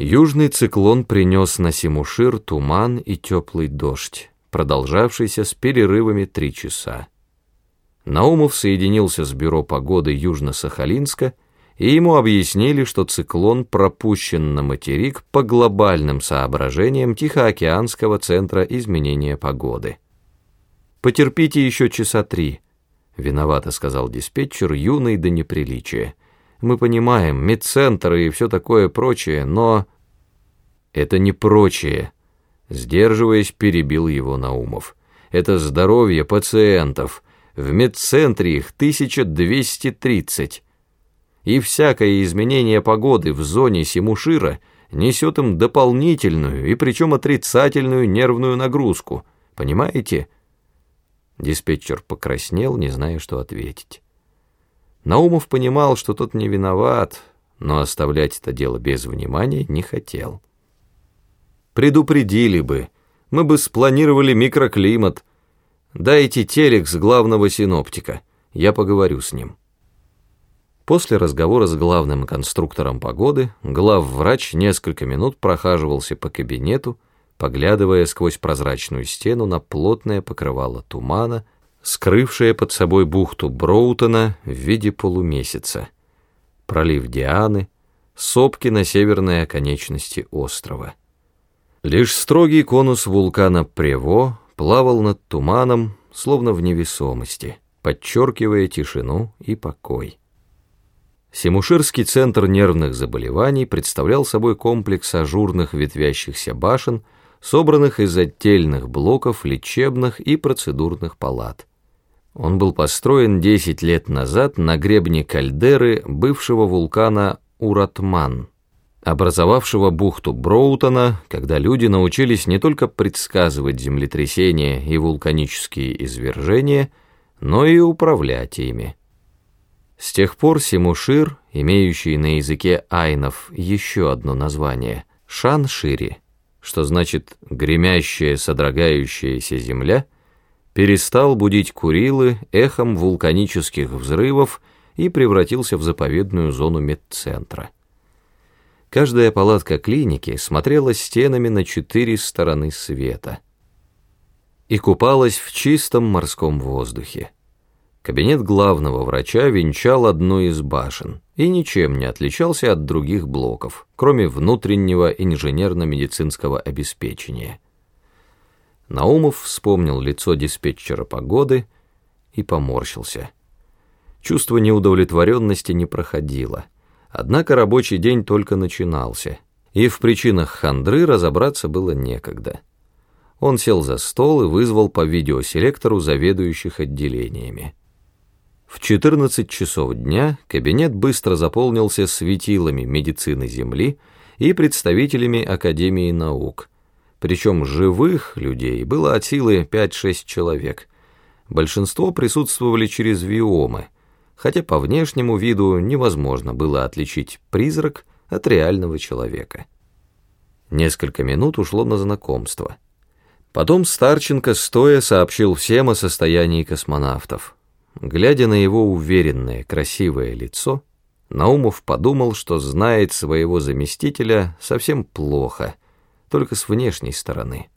Южный циклон принес на Симушир туман и теплый дождь, продолжавшийся с перерывами три часа. Наумов соединился с бюро погоды Южно-Сахалинска, и ему объяснили, что циклон пропущен на материк по глобальным соображениям Тихоокеанского центра изменения погоды. «Потерпите еще часа три», — виновато сказал диспетчер, юный до неприличия. Мы понимаем, медцентр и все такое прочее, но... Это не прочее. Сдерживаясь, перебил его Наумов. Это здоровье пациентов. В медцентре их 1230. И всякое изменение погоды в зоне Симушира несет им дополнительную и причем отрицательную нервную нагрузку. Понимаете? Диспетчер покраснел, не зная, что ответить. Наумов понимал, что тот не виноват, но оставлять это дело без внимания не хотел. «Предупредили бы, мы бы спланировали микроклимат. Дайте телекс главного синоптика, я поговорю с ним». После разговора с главным конструктором погоды главврач несколько минут прохаживался по кабинету, поглядывая сквозь прозрачную стену на плотное покрывало тумана, скрывшая под собой бухту Броутона в виде полумесяца, пролив Дианы, сопки на северной оконечности острова. Лишь строгий конус вулкана Прево плавал над туманом, словно в невесомости, подчеркивая тишину и покой. Симуширский центр нервных заболеваний представлял собой комплекс ажурных ветвящихся башен, собранных из отдельных блоков лечебных и процедурных палат. Он был построен 10 лет назад на гребне кальдеры бывшего вулкана Уратман, образовавшего бухту Броутона, когда люди научились не только предсказывать землетрясения и вулканические извержения, но и управлять ими. С тех пор Симушир, имеющий на языке айнов еще одно название, Шаншири, что значит «гремящая, содрогающаяся земля», перестал будить Курилы эхом вулканических взрывов и превратился в заповедную зону медцентра. Каждая палатка клиники смотрела стенами на четыре стороны света и купалась в чистом морском воздухе. Кабинет главного врача венчал одну из башен и ничем не отличался от других блоков, кроме внутреннего инженерно-медицинского обеспечения – Наумов вспомнил лицо диспетчера погоды и поморщился. Чувство неудовлетворенности не проходило, однако рабочий день только начинался, и в причинах хандры разобраться было некогда. Он сел за стол и вызвал по видеоселектору заведующих отделениями. В 14 часов дня кабинет быстро заполнился светилами медицины Земли и представителями Академии наук – причем живых людей было от силы 5-6 человек. Большинство присутствовали через виомы, хотя по внешнему виду невозможно было отличить призрак от реального человека. Несколько минут ушло на знакомство. Потом Старченко стоя сообщил всем о состоянии космонавтов. Глядя на его уверенное, красивое лицо, Наумов подумал, что знает своего заместителя совсем плохо — только с внешней стороны.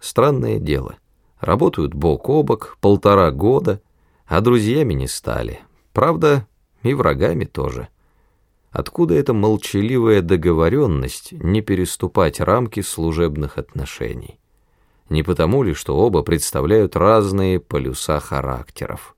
Странное дело. Работают бок о бок полтора года, а друзьями не стали. Правда, и врагами тоже. Откуда эта молчаливая договоренность не переступать рамки служебных отношений? Не потому ли, что оба представляют разные полюса характеров?